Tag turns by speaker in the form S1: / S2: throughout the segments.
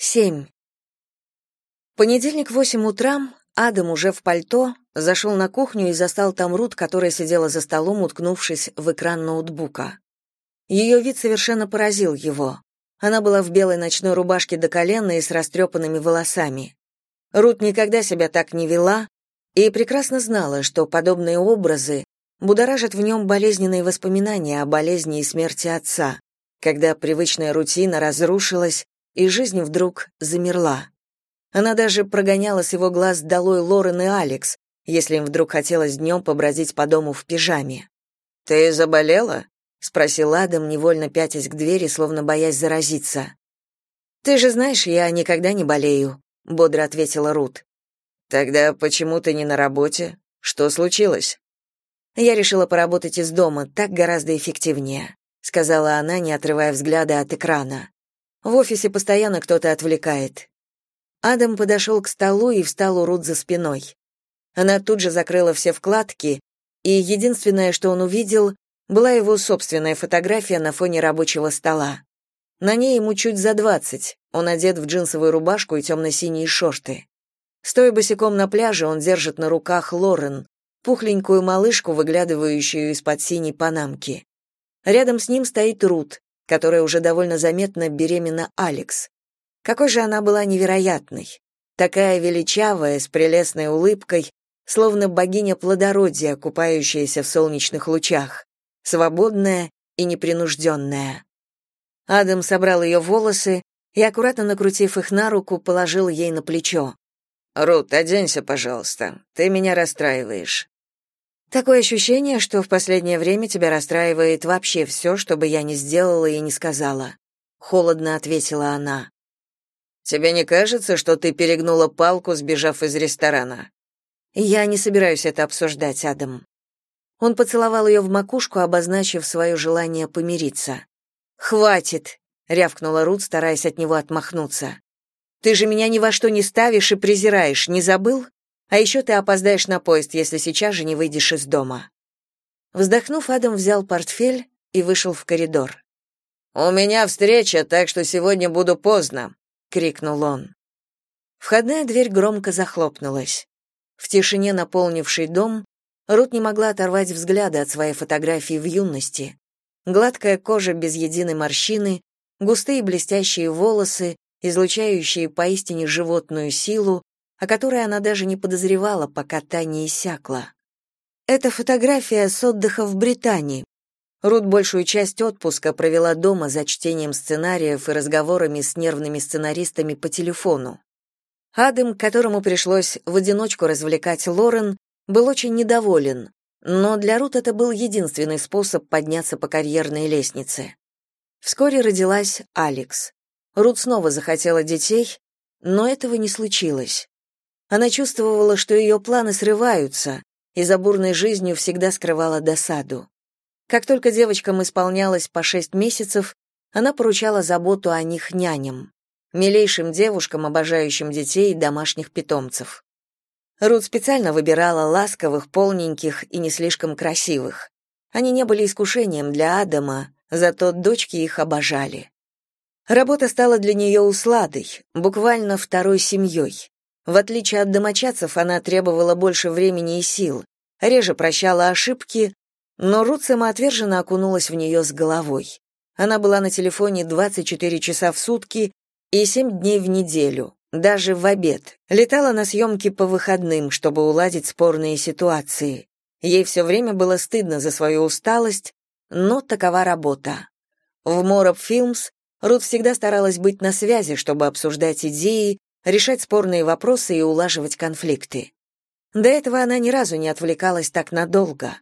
S1: Семь. Понедельник в восемь утра Адам уже в пальто зашел на кухню и застал там Рут, которая сидела за столом, уткнувшись в экран ноутбука. Ее вид совершенно поразил его. Она была в белой ночной рубашке до колена и с растрепанными волосами. Рут никогда себя так не вела и прекрасно знала, что подобные образы будоражат в нем болезненные воспоминания о болезни и смерти отца, когда привычная рутина разрушилась, и жизнь вдруг замерла. Она даже прогоняла с его глаз долой Лорен и Алекс, если им вдруг хотелось днем побродить по дому в пижаме. «Ты заболела?» — спросил Адам, невольно пятясь к двери, словно боясь заразиться. «Ты же знаешь, я никогда не болею», — бодро ответила Рут. «Тогда почему ты не на работе? Что случилось?» «Я решила поработать из дома, так гораздо эффективнее», — сказала она, не отрывая взгляда от экрана. В офисе постоянно кто-то отвлекает. Адам подошел к столу и встал у Рут за спиной. Она тут же закрыла все вкладки, и единственное, что он увидел, была его собственная фотография на фоне рабочего стола. На ней ему чуть за двадцать, он одет в джинсовую рубашку и темно-синие шорты. Стоя босиком на пляже, он держит на руках Лорен, пухленькую малышку, выглядывающую из-под синей панамки. Рядом с ним стоит Рут, которая уже довольно заметно беременна Алекс. Какой же она была невероятной. Такая величавая, с прелестной улыбкой, словно богиня плодородия, купающаяся в солнечных лучах, свободная и непринужденная. Адам собрал ее волосы и, аккуратно накрутив их на руку, положил ей на плечо. «Рут, оденься, пожалуйста. Ты меня расстраиваешь». Такое ощущение, что в последнее время тебя расстраивает вообще все, что бы я ни сделала и не сказала, холодно ответила она. Тебе не кажется, что ты перегнула палку, сбежав из ресторана? Я не собираюсь это обсуждать, Адам. Он поцеловал ее в макушку, обозначив свое желание помириться. Хватит, рявкнула Рут, стараясь от него отмахнуться. Ты же меня ни во что не ставишь и презираешь, не забыл? А еще ты опоздаешь на поезд, если сейчас же не выйдешь из дома. Вздохнув, Адам взял портфель и вышел в коридор. У меня встреча, так что сегодня буду поздно, крикнул он. Входная дверь громко захлопнулась. В тишине, наполнившей дом, Рут не могла оторвать взгляда от своей фотографии в юности. Гладкая кожа без единой морщины, густые блестящие волосы, излучающие поистине животную силу, о которой она даже не подозревала, пока та не иссякла. Это фотография с отдыха в Британии. Рут большую часть отпуска провела дома за чтением сценариев и разговорами с нервными сценаристами по телефону. Адам, которому пришлось в одиночку развлекать Лорен, был очень недоволен, но для Рут это был единственный способ подняться по карьерной лестнице. Вскоре родилась Алекс. Рут снова захотела детей, но этого не случилось. Она чувствовала, что ее планы срываются, и за бурной жизнью всегда скрывала досаду. Как только девочкам исполнялось по шесть месяцев, она поручала заботу о них няням, милейшим девушкам, обожающим детей и домашних питомцев. Рут специально выбирала ласковых, полненьких и не слишком красивых. Они не были искушением для Адама, зато дочки их обожали. Работа стала для нее усладой, буквально второй семьей. В отличие от домочадцев, она требовала больше времени и сил, реже прощала ошибки, но Рут самоотверженно окунулась в нее с головой. Она была на телефоне 24 часа в сутки и 7 дней в неделю, даже в обед. Летала на съемки по выходным, чтобы уладить спорные ситуации. Ей все время было стыдно за свою усталость, но такова работа. В Мороб Films Рут всегда старалась быть на связи, чтобы обсуждать идеи, решать спорные вопросы и улаживать конфликты. До этого она ни разу не отвлекалась так надолго.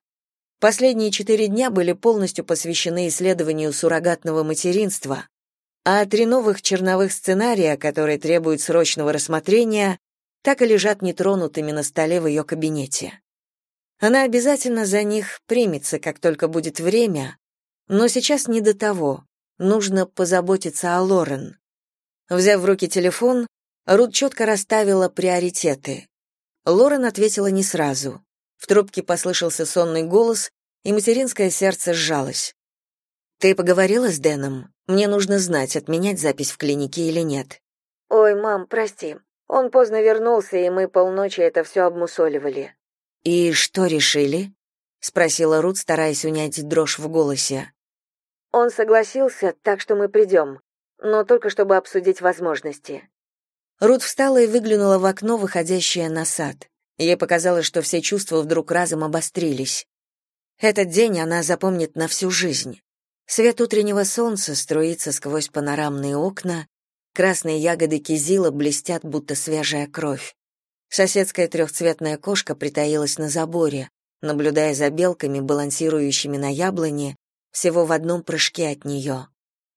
S1: Последние четыре дня были полностью посвящены исследованию суррогатного материнства, а три новых черновых сценария, которые требуют срочного рассмотрения, так и лежат нетронутыми на столе в ее кабинете. Она обязательно за них примется, как только будет время, но сейчас не до того. Нужно позаботиться о Лорен. Взяв в руки телефон, Рут четко расставила приоритеты. Лорен ответила не сразу. В трубке послышался сонный голос, и материнское сердце сжалось. «Ты поговорила с Дэном? Мне нужно знать, отменять запись в клинике или нет». Ой, мам, прости. Он поздно вернулся, и мы полночи это все обмусоливали. И что решили? спросила Рут, стараясь унять дрожь в голосе. Он согласился, так что мы придем, но только чтобы обсудить возможности. Рут встала и выглянула в окно, выходящее на сад. Ей показалось, что все чувства вдруг разом обострились. Этот день она запомнит на всю жизнь. Свет утреннего солнца струится сквозь панорамные окна, красные ягоды кизила блестят, будто свежая кровь. Соседская трехцветная кошка притаилась на заборе, наблюдая за белками, балансирующими на яблоне, всего в одном прыжке от нее.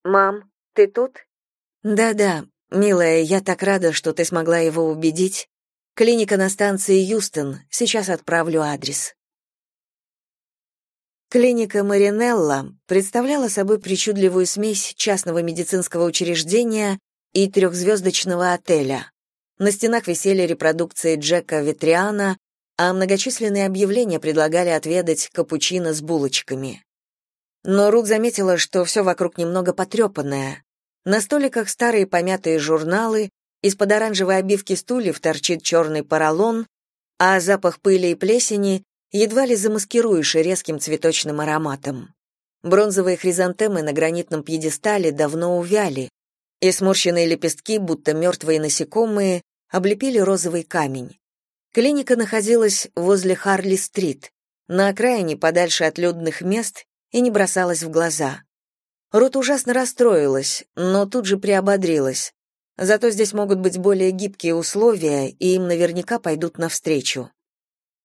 S1: «Мам, ты тут?» «Да-да, милая, я так рада, что ты смогла его убедить. Клиника на станции Юстон, сейчас отправлю адрес». Клиника Маринелла представляла собой причудливую смесь частного медицинского учреждения и трехзвездочного отеля. На стенах висели репродукции Джека Ветриана, а многочисленные объявления предлагали отведать капучино с булочками. Но Рут заметила, что все вокруг немного потрепанное. На столиках старые помятые журналы, из-под оранжевой обивки стульев торчит черный поролон, а запах пыли и плесени едва ли замаскируешь резким цветочным ароматом. Бронзовые хризантемы на гранитном пьедестале давно увяли, и сморщенные лепестки, будто мертвые насекомые, облепили розовый камень. Клиника находилась возле Харли-стрит, на окраине подальше от людных мест и не бросалась в глаза. Рут ужасно расстроилась, но тут же приободрилась. Зато здесь могут быть более гибкие условия, и им наверняка пойдут навстречу.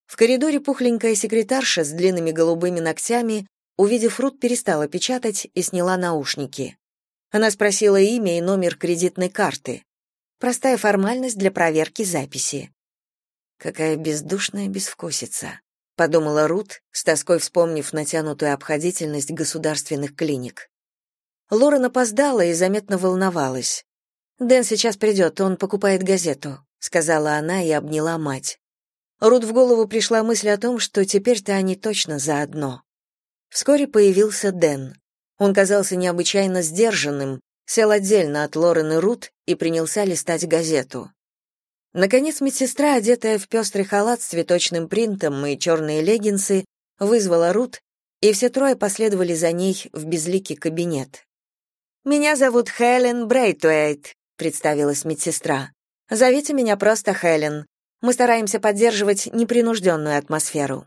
S1: В коридоре пухленькая секретарша с длинными голубыми ногтями, увидев Рут, перестала печатать и сняла наушники. Она спросила имя и номер кредитной карты. Простая формальность для проверки записи. Какая бездушная безвкусица, подумала Рут, с тоской вспомнив натянутую обходительность государственных клиник. Лорен опоздала и заметно волновалась. «Дэн сейчас придет, он покупает газету», — сказала она и обняла мать. Рут в голову пришла мысль о том, что теперь-то они точно заодно. Вскоре появился Дэн. Он казался необычайно сдержанным, сел отдельно от Лорен и Рут и принялся листать газету. Наконец медсестра, одетая в пестрый халат с цветочным принтом и черные леггинсы, вызвала Рут, и все трое последовали за ней в безликий кабинет. «Меня зовут Хелен Брейтуэйт», — представилась медсестра. «Зовите меня просто Хелен. Мы стараемся поддерживать непринужденную атмосферу».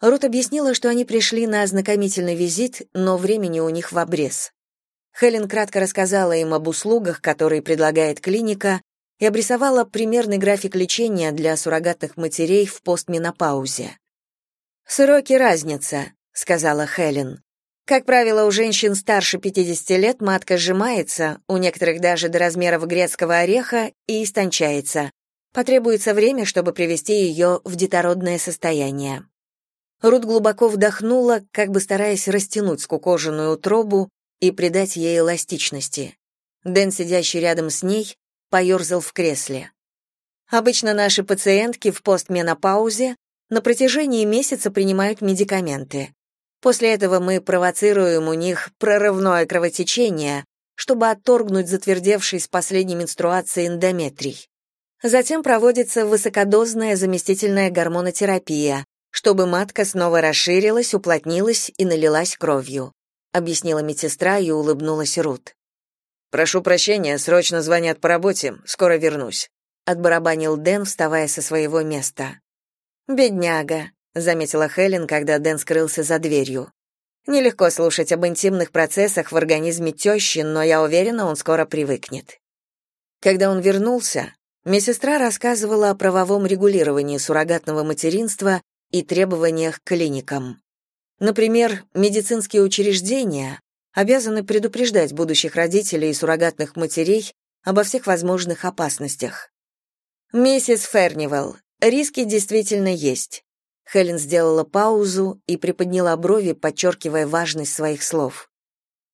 S1: Рут объяснила, что они пришли на ознакомительный визит, но времени у них в обрез. Хелен кратко рассказала им об услугах, которые предлагает клиника, и обрисовала примерный график лечения для суррогатных матерей в постменопаузе. «Сроки разница», — сказала Хелен. Как правило, у женщин старше 50 лет матка сжимается, у некоторых даже до размеров грецкого ореха, и истончается. Потребуется время, чтобы привести ее в детородное состояние. Рут глубоко вдохнула, как бы стараясь растянуть скукоженную утробу и придать ей эластичности. Дэн, сидящий рядом с ней, поерзал в кресле. Обычно наши пациентки в постменопаузе на протяжении месяца принимают медикаменты. После этого мы провоцируем у них прорывное кровотечение, чтобы отторгнуть затвердевший с последней менструации эндометрий. Затем проводится высокодозная заместительная гормонотерапия, чтобы матка снова расширилась, уплотнилась и налилась кровью, объяснила медсестра и улыбнулась Рут. Прошу прощения, срочно звонят по работе, скоро вернусь, отбарабанил Дэн, вставая со своего места. Бедняга, заметила Хелен, когда Дэн скрылся за дверью. Нелегко слушать об интимных процессах в организме тещи, но я уверена, он скоро привыкнет. Когда он вернулся, медсестра рассказывала о правовом регулировании суррогатного материнства и требованиях к клиникам. Например, медицинские учреждения обязаны предупреждать будущих родителей и суррогатных матерей обо всех возможных опасностях. Миссис Фернивелл, риски действительно есть. Хелен сделала паузу и приподняла брови, подчеркивая важность своих слов.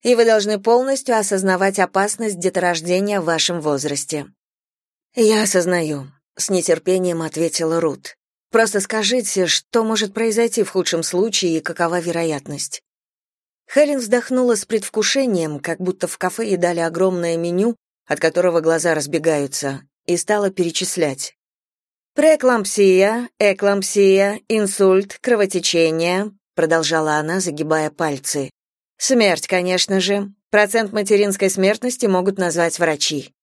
S1: И вы должны полностью осознавать опасность деторождения в вашем возрасте. Я осознаю, с нетерпением ответила Рут. Просто скажите, что может произойти в худшем случае и какова вероятность? Хелен вздохнула с предвкушением, как будто в кафе едали огромное меню, от которого глаза разбегаются, и стала перечислять. «Преэклампсия, эклампсия, инсульт, кровотечение», продолжала она, загибая пальцы. «Смерть, конечно же. Процент материнской смертности могут назвать врачи».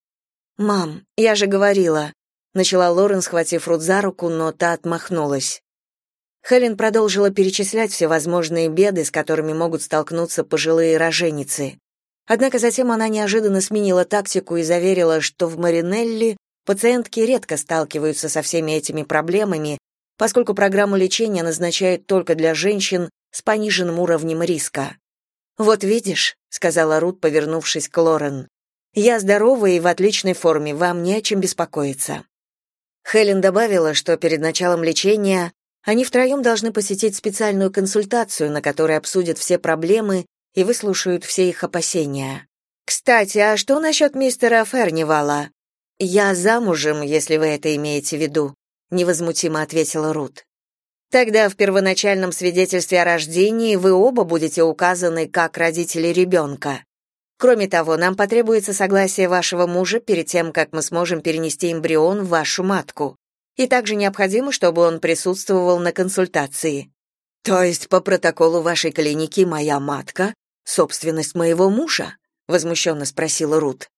S1: «Мам, я же говорила», — начала Лорен, схватив Рут за руку, но та отмахнулась. Хелен продолжила перечислять всевозможные беды, с которыми могут столкнуться пожилые роженицы. Однако затем она неожиданно сменила тактику и заверила, что в Маринелли Пациентки редко сталкиваются со всеми этими проблемами, поскольку программу лечения назначают только для женщин с пониженным уровнем риска. «Вот видишь», — сказала Рут, повернувшись к Лорен, «я здорова и в отличной форме, вам не о чем беспокоиться». Хелен добавила, что перед началом лечения они втроем должны посетить специальную консультацию, на которой обсудят все проблемы и выслушают все их опасения. «Кстати, а что насчет мистера Фернивала?» «Я замужем, если вы это имеете в виду», — невозмутимо ответила Рут. «Тогда в первоначальном свидетельстве о рождении вы оба будете указаны как родители ребенка. Кроме того, нам потребуется согласие вашего мужа перед тем, как мы сможем перенести эмбрион в вашу матку. И также необходимо, чтобы он присутствовал на консультации. То есть по протоколу вашей клиники моя матка — собственность моего мужа?» — возмущенно спросила Рут.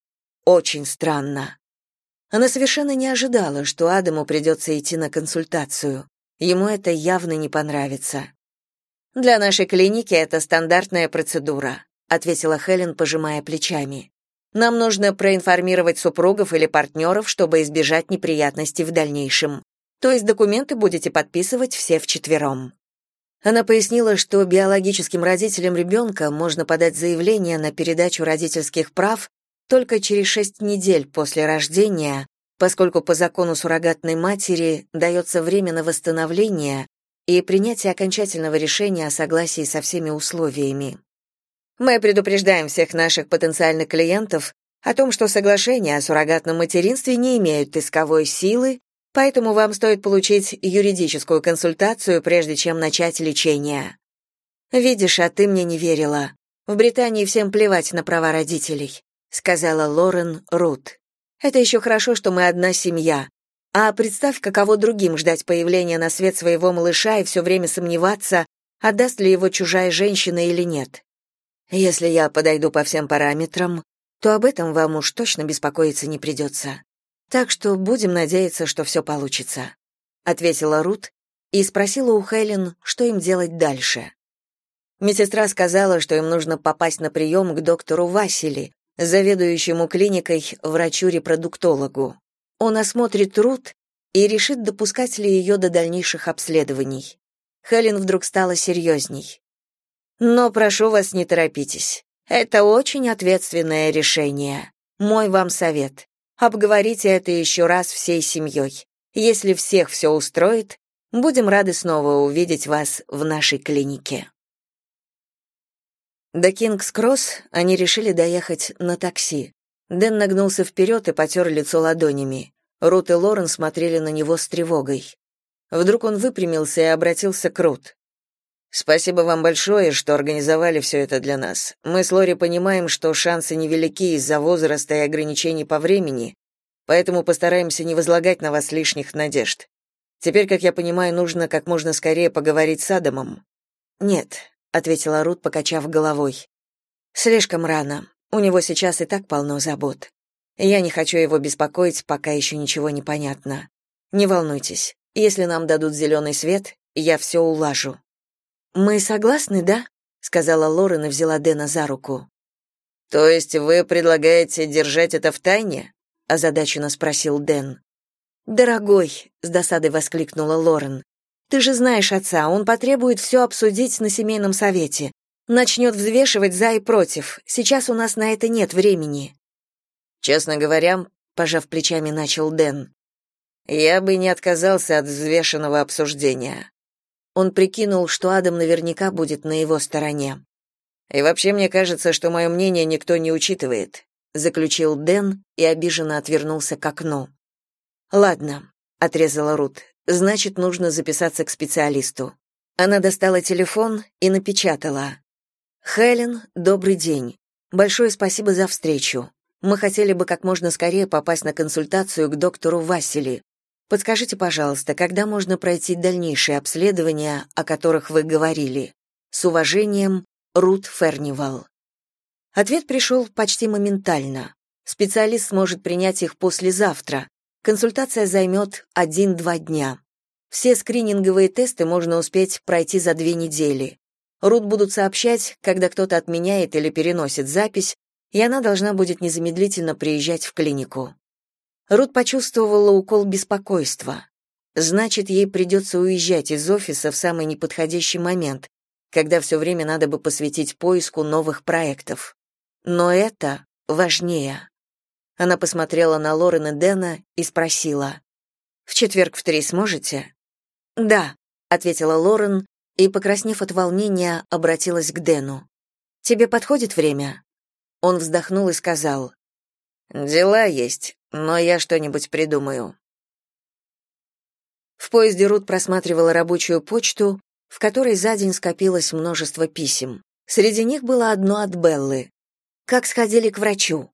S1: «Очень странно». Она совершенно не ожидала, что Адаму придется идти на консультацию. Ему это явно не понравится. «Для нашей клиники это стандартная процедура», ответила Хелен, пожимая плечами. «Нам нужно проинформировать супругов или партнеров, чтобы избежать неприятностей в дальнейшем. То есть документы будете подписывать все вчетвером». Она пояснила, что биологическим родителям ребенка можно подать заявление на передачу родительских прав только через шесть недель после рождения, поскольку по закону суррогатной матери дается время на восстановление и принятие окончательного решения о согласии со всеми условиями. Мы предупреждаем всех наших потенциальных клиентов о том, что соглашения о суррогатном материнстве не имеют исковой силы, поэтому вам стоит получить юридическую консультацию, прежде чем начать лечение. Видишь, а ты мне не верила. В Британии всем плевать на права родителей сказала Лорен Рут. Это еще хорошо, что мы одна семья. А представь, каково другим ждать появления на свет своего малыша и все время сомневаться, отдаст ли его чужая женщина или нет. Если я подойду по всем параметрам, то об этом вам уж точно беспокоиться не придется. Так что будем надеяться, что все получится», — ответила Рут и спросила у Хелен, что им делать дальше. Медсестра сказала, что им нужно попасть на прием к доктору Васили, заведующему клиникой врачу-репродуктологу. Он осмотрит труд и решит, допускать ли ее до дальнейших обследований. Хелен вдруг стала серьезней. «Но прошу вас, не торопитесь. Это очень ответственное решение. Мой вам совет. Обговорите это еще раз всей семьей. Если всех все устроит, будем рады снова увидеть вас в нашей клинике». До Кингс-Кросс они решили доехать на такси. Дэн нагнулся вперед и потер лицо ладонями. Рут и Лорен смотрели на него с тревогой. Вдруг он выпрямился и обратился к Рут. «Спасибо вам большое, что организовали все это для нас. Мы с Лори понимаем, что шансы невелики из-за возраста и ограничений по времени, поэтому постараемся не возлагать на вас лишних надежд. Теперь, как я понимаю, нужно как можно скорее поговорить с Адамом». «Нет, ответила Рут, покачав головой. Слишком рано. У него сейчас и так полно забот. Я не хочу его беспокоить, пока еще ничего не понятно. Не волнуйтесь. Если нам дадут зеленый свет, я все улажу. Мы согласны, да? сказала Лорен и взяла Дэна за руку. То есть вы предлагаете держать это в тайне? озадаченно спросил Дэн. Дорогой, с досадой воскликнула Лорен. Ты же знаешь отца, он потребует все обсудить на семейном совете. Начнет взвешивать за и против. Сейчас у нас на это нет времени. Честно говоря, пожав плечами, начал Дэн. Я бы не отказался от взвешенного обсуждения. Он прикинул, что Адам наверняка будет на его стороне. И вообще мне кажется, что мое мнение никто не учитывает, заключил Дэн и обиженно отвернулся к окну. Ладно, отрезала Рут. Значит, нужно записаться к специалисту. Она достала телефон и напечатала. «Хелен, добрый день. Большое спасибо за встречу. Мы хотели бы как можно скорее попасть на консультацию к доктору Васили. Подскажите, пожалуйста, когда можно пройти дальнейшие обследования, о которых вы говорили? С уважением, Рут Фернивал. Ответ пришел почти моментально. Специалист сможет принять их послезавтра. Консультация займет 1-2 дня. Все скрининговые тесты можно успеть пройти за две недели. Рут будут сообщать, когда кто-то отменяет или переносит запись, и она должна будет незамедлительно приезжать в клинику. Рут почувствовала укол беспокойства. Значит, ей придется уезжать из офиса в самый неподходящий момент, когда все время надо бы посвятить поиску новых проектов. Но это важнее. Она посмотрела на Лорен и Дэна и спросила: "В четверг в три сможете?" "Да", ответила Лорен и, покраснев от волнения, обратилась к Дэну. "Тебе подходит время?" Он вздохнул и сказал: "Дела есть, но я что-нибудь придумаю". В поезде Рут просматривала рабочую почту, в которой за день скопилось множество писем. Среди них было одно от Беллы. Как сходили к врачу?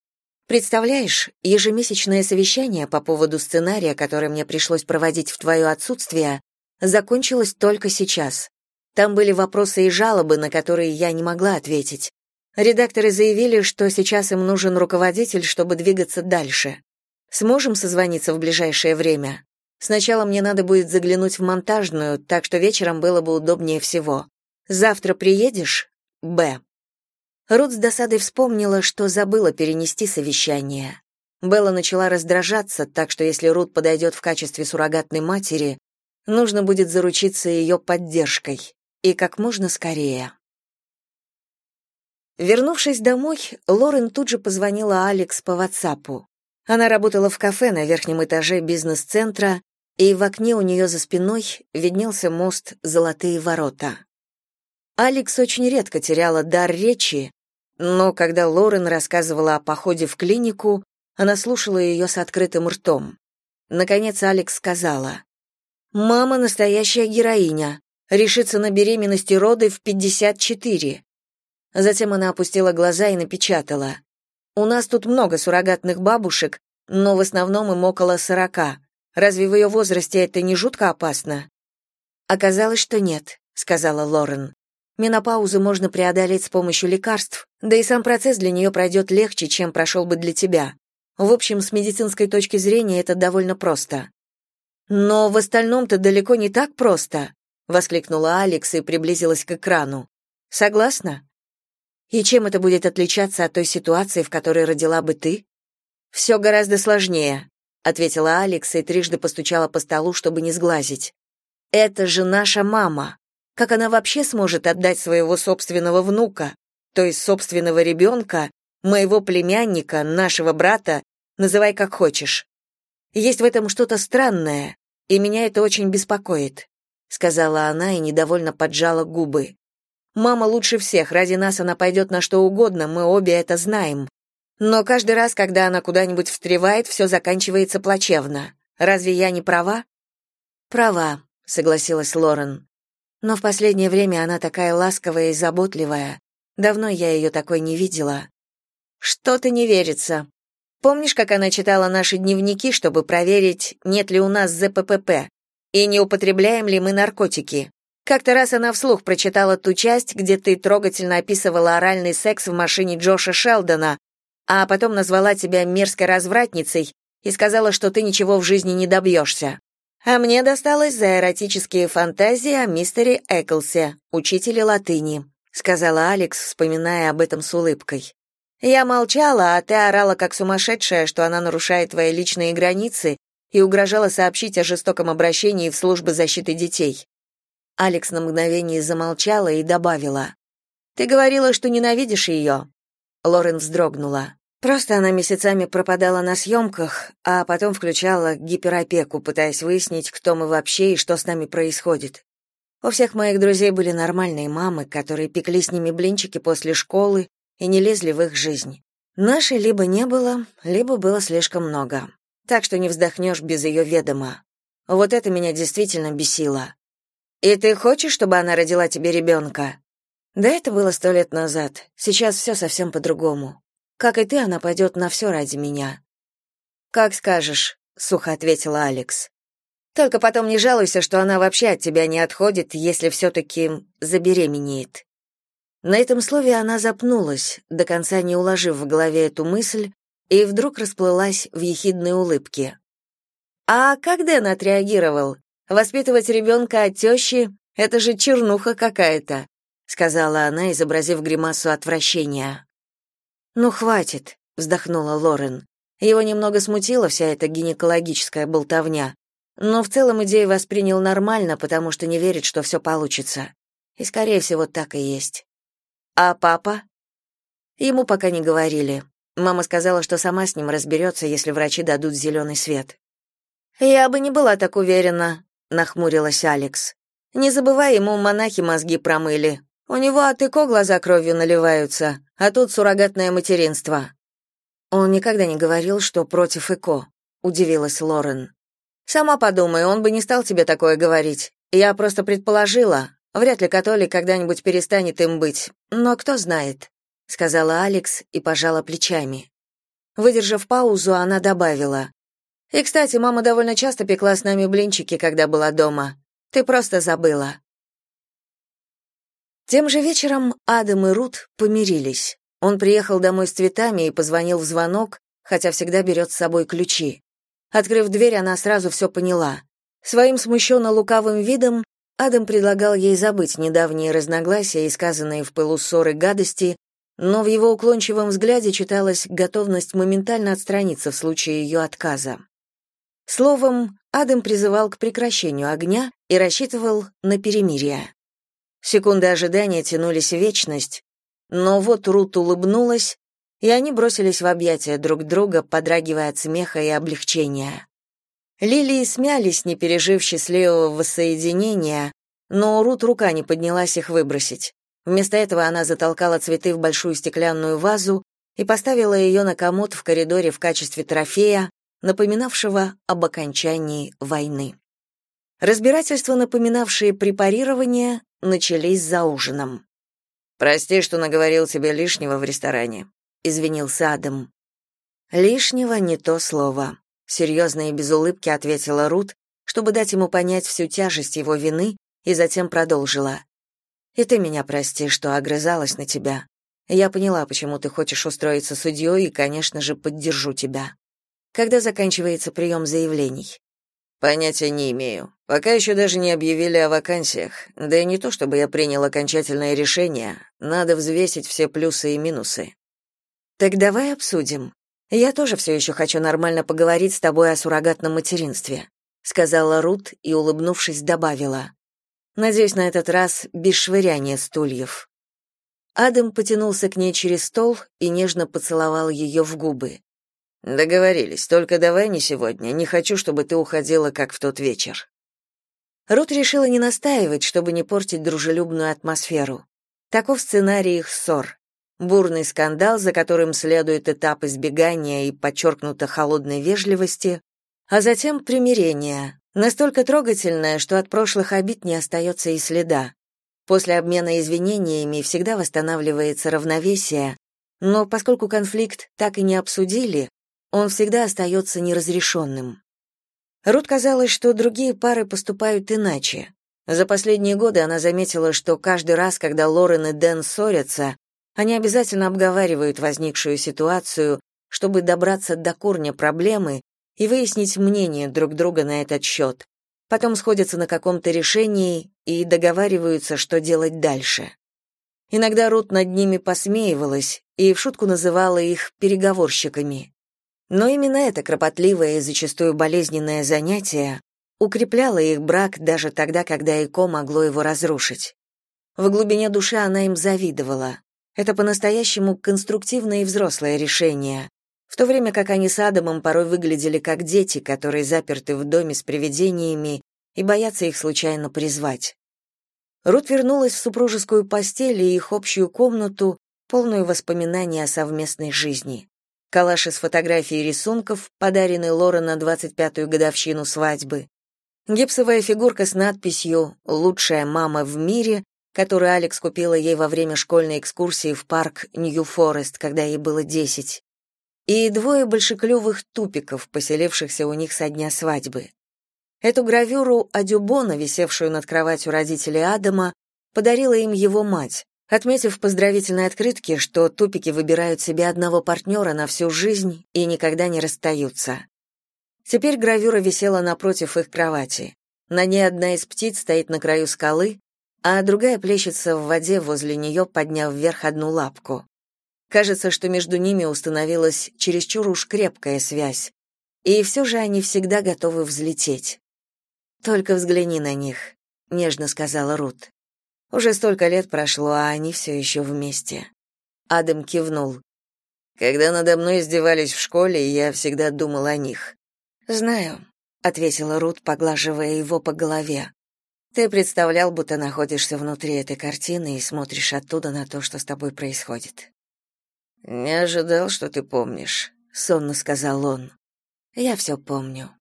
S1: Представляешь, ежемесячное совещание по поводу сценария, которое мне пришлось проводить в твое отсутствие, закончилось только сейчас. Там были вопросы и жалобы, на которые я не могла ответить. Редакторы заявили, что сейчас им нужен руководитель, чтобы двигаться дальше. Сможем созвониться в ближайшее время? Сначала мне надо будет заглянуть в монтажную, так что вечером было бы удобнее всего. Завтра приедешь? Б. Рут с досадой вспомнила, что забыла перенести совещание. Белла начала раздражаться, так что если Рут подойдет в качестве суррогатной матери, нужно будет заручиться ее поддержкой. И как можно скорее. Вернувшись домой, Лорен тут же позвонила Алекс по WhatsApp. Она работала в кафе на верхнем этаже бизнес-центра, и в окне у нее за спиной виднелся мост «Золотые ворота». Алекс очень редко теряла дар речи, но когда Лорен рассказывала о походе в клинику, она слушала ее с открытым ртом. Наконец Алекс сказала: "Мама настоящая героиня, решится на беременность и роды в 54". Затем она опустила глаза и напечатала: "У нас тут много суррогатных бабушек, но в основном им около сорока. Разве в ее возрасте это не жутко опасно?" Оказалось, что нет, сказала Лорен. Менопаузу можно преодолеть с помощью лекарств, да и сам процесс для нее пройдет легче, чем прошел бы для тебя. В общем, с медицинской точки зрения это довольно просто. Но в остальном-то далеко не так просто, воскликнула Алекс и приблизилась к экрану. Согласна? И чем это будет отличаться от той ситуации, в которой родила бы ты? «Все гораздо сложнее, ответила Алекс и трижды постучала по столу, чтобы не сглазить. Это же наша мама. Как она вообще сможет отдать своего собственного внука, то есть собственного ребенка, моего племянника, нашего брата, называй как хочешь? Есть в этом что-то странное, и меня это очень беспокоит, сказала она и недовольно поджала губы. Мама лучше всех, ради нас она пойдет на что угодно, мы обе это знаем. Но каждый раз, когда она куда-нибудь встревает, все заканчивается плачевно. Разве я не права? Права, согласилась Лорен. Но в последнее время она такая ласковая и заботливая. Давно я ее такой не видела. Что-то не верится. Помнишь, как она читала наши дневники, чтобы проверить, нет ли у нас ЗППП и не употребляем ли мы наркотики? Как-то раз она вслух прочитала ту часть, где ты трогательно описывала оральный секс в машине Джоша Шелдона, а потом назвала тебя мерзкой развратницей и сказала, что ты ничего в жизни не добьешься. А мне досталось за эротические фантазии о мистере Эклсе, учителе латыни, сказала Алекс, вспоминая об этом с улыбкой. Я молчала, а ты орала как сумасшедшая, что она нарушает твои личные границы и угрожала сообщить о жестоком обращении в службы защиты детей. Алекс на мгновение замолчала и добавила: Ты говорила, что ненавидишь ее». Лорен вздрогнула. Просто она месяцами пропадала на съемках, а потом включала гиперопеку, пытаясь выяснить, кто мы вообще и что с нами происходит. У всех моих друзей были нормальные мамы, которые пекли с ними блинчики после школы и не лезли в их жизнь. Нашей либо не было, либо было слишком много. Так что не вздохнешь без ее ведома. Вот это меня действительно бесило. «И ты хочешь, чтобы она родила тебе ребенка?» Да это было сто лет назад. Сейчас все совсем по-другому. Как и ты, она пойдет на все ради меня». «Как скажешь», — сухо ответила Алекс. «Только потом не жалуйся, что она вообще от тебя не отходит, если все-таки забеременеет». На этом слове она запнулась, до конца не уложив в голове эту мысль, и вдруг расплылась в ехидной улыбке. «А как Дэн отреагировал? Воспитывать ребенка от тещи — это же чернуха какая-то», сказала она, изобразив гримасу отвращения. «Ну, хватит», — вздохнула Лорен. Его немного смутила вся эта гинекологическая болтовня, но в целом идею воспринял нормально, потому что не верит, что все получится. И, скорее всего, так и есть. А папа? Ему пока не говорили. Мама сказала, что сама с ним разберется, если врачи дадут зеленый свет. Я бы не была так уверена, нахмурилась Алекс. Не забывай, ему монахи мозги промыли. У него от ЭКО глаза кровью наливаются, а тут суррогатное материнство. Он никогда не говорил, что против ЭКО, удивилась Лорен. Сама подумай, он бы не стал тебе такое говорить. Я просто предположила, Вряд ли католик когда-нибудь перестанет им быть, но кто знает, сказала Алекс и пожала плечами. Выдержав паузу, она добавила: "И, кстати, мама довольно часто пекла с нами блинчики, когда была дома. Ты просто забыла". Тем же вечером Адам и Рут помирились. Он приехал домой с цветами и позвонил в звонок, хотя всегда берет с собой ключи. Открыв дверь, она сразу все поняла. Своим смущенно лукавым видом Адам предлагал ей забыть недавние разногласия и сказанные в пылу ссоры гадости, но в его уклончивом взгляде читалась готовность моментально отстраниться в случае ее отказа. Словом, Адам призывал к прекращению огня и рассчитывал на перемирие. Секунды ожидания тянулись вечность, но вот Рут улыбнулась, и они бросились в объятия друг друга, подрагивая от смеха и облегчения. Лилии смялись, не пережив счастливого воссоединения, но Рут рука не поднялась их выбросить. Вместо этого она затолкала цветы в большую стеклянную вазу и поставила ее на комод в коридоре в качестве трофея, напоминавшего об окончании войны. Разбирательства, напоминавшие препарирование, начались за ужином. «Прости, что наговорил тебе лишнего в ресторане», — извинился Адам. «Лишнего не то слово серьезно и без улыбки ответила Рут, чтобы дать ему понять всю тяжесть его вины, и затем продолжила. «И ты меня прости, что огрызалась на тебя. Я поняла, почему ты хочешь устроиться судьей, и, конечно же, поддержу тебя. Когда заканчивается прием заявлений?» «Понятия не имею. Пока еще даже не объявили о вакансиях. Да и не то, чтобы я принял окончательное решение. Надо взвесить все плюсы и минусы». «Так давай обсудим. Я тоже все еще хочу нормально поговорить с тобой о суррогатном материнстве, сказала Рут и улыбнувшись добавила: Надеюсь, на этот раз без швыряния стульев. Адам потянулся к ней через стол и нежно поцеловал ее в губы. Договорились, только давай не сегодня. Не хочу, чтобы ты уходила как в тот вечер. Рут решила не настаивать, чтобы не портить дружелюбную атмосферу. Таков сценарий их ссор бурный скандал, за которым следует этап избегания и подчеркнуто холодной вежливости, а затем примирение, настолько трогательное, что от прошлых обид не остается и следа. После обмена извинениями всегда восстанавливается равновесие, но поскольку конфликт так и не обсудили, он всегда остается неразрешенным. Рут казалось, что другие пары поступают иначе. За последние годы она заметила, что каждый раз, когда Лорен и Дэн ссорятся, они обязательно обговаривают возникшую ситуацию, чтобы добраться до корня проблемы и выяснить мнение друг друга на этот счет. Потом сходятся на каком-то решении и договариваются, что делать дальше. Иногда Рут над ними посмеивалась и в шутку называла их переговорщиками. Но именно это кропотливое и зачастую болезненное занятие укрепляло их брак даже тогда, когда ЭКО могло его разрушить. В глубине души она им завидовала. Это по-настоящему конструктивное и взрослое решение, в то время как они с Адамом порой выглядели как дети, которые заперты в доме с привидениями и боятся их случайно призвать. Рут вернулась в супружескую постель и их общую комнату, полную воспоминаний о совместной жизни. Калаш из фотографий и рисунков, подаренный Лора на 25-ю годовщину свадьбы. Гипсовая фигурка с надписью «Лучшая мама в мире», которую Алекс купила ей во время школьной экскурсии в парк Нью-Форест, когда ей было десять, и двое большеклювых тупиков, поселившихся у них со дня свадьбы. Эту гравюру Адюбона, висевшую над кроватью родителей Адама, подарила им его мать, отметив в поздравительной открытке, что тупики выбирают себе одного партнера на всю жизнь и никогда не расстаются. Теперь гравюра висела напротив их кровати. На ней одна из птиц стоит на краю скалы, а другая плещется в воде возле нее, подняв вверх одну лапку. Кажется, что между ними установилась чересчур уж крепкая связь, и все же они всегда готовы взлететь. «Только взгляни на них», — нежно сказала Рут. Уже столько лет прошло, а они все еще вместе. Адам кивнул. Когда надо мной издевались в школе, я всегда думал о них. Знаю, ответила Рут, поглаживая его по голове. Ты представлял, будто находишься внутри этой картины и смотришь оттуда на то, что с тобой происходит. Не ожидал, что ты помнишь, сонно сказал он. Я все помню.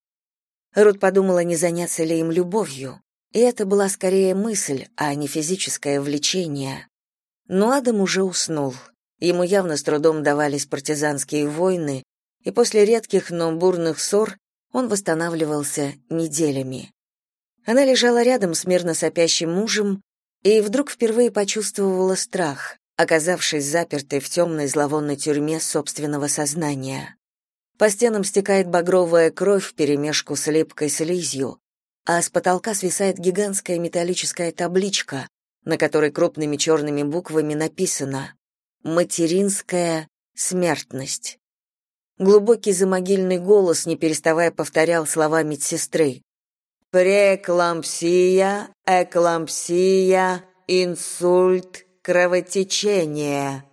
S1: Рут подумала, не заняться ли им любовью. И это была скорее мысль, а не физическое влечение. Но Адам уже уснул. Ему явно с трудом давались партизанские войны, и после редких, но бурных ссор он восстанавливался неделями. Она лежала рядом с мирно сопящим мужем и вдруг впервые почувствовала страх, оказавшись запертой в темной зловонной тюрьме собственного сознания. По стенам стекает багровая кровь вперемешку с липкой слизью, а с потолка свисает гигантская металлическая табличка, на которой крупными черными буквами написано «Материнская смертность». Глубокий замогильный голос, не переставая, повторял слова медсестры. «Преклампсия, эклампсия, инсульт, кровотечение».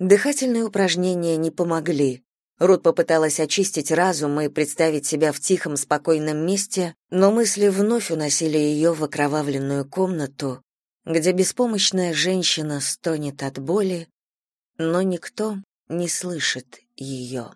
S1: Дыхательные упражнения не помогли. Рут попыталась очистить разум и представить себя в тихом, спокойном месте, но мысли вновь уносили ее в окровавленную комнату, где беспомощная женщина стонет от боли, но никто не слышит ее.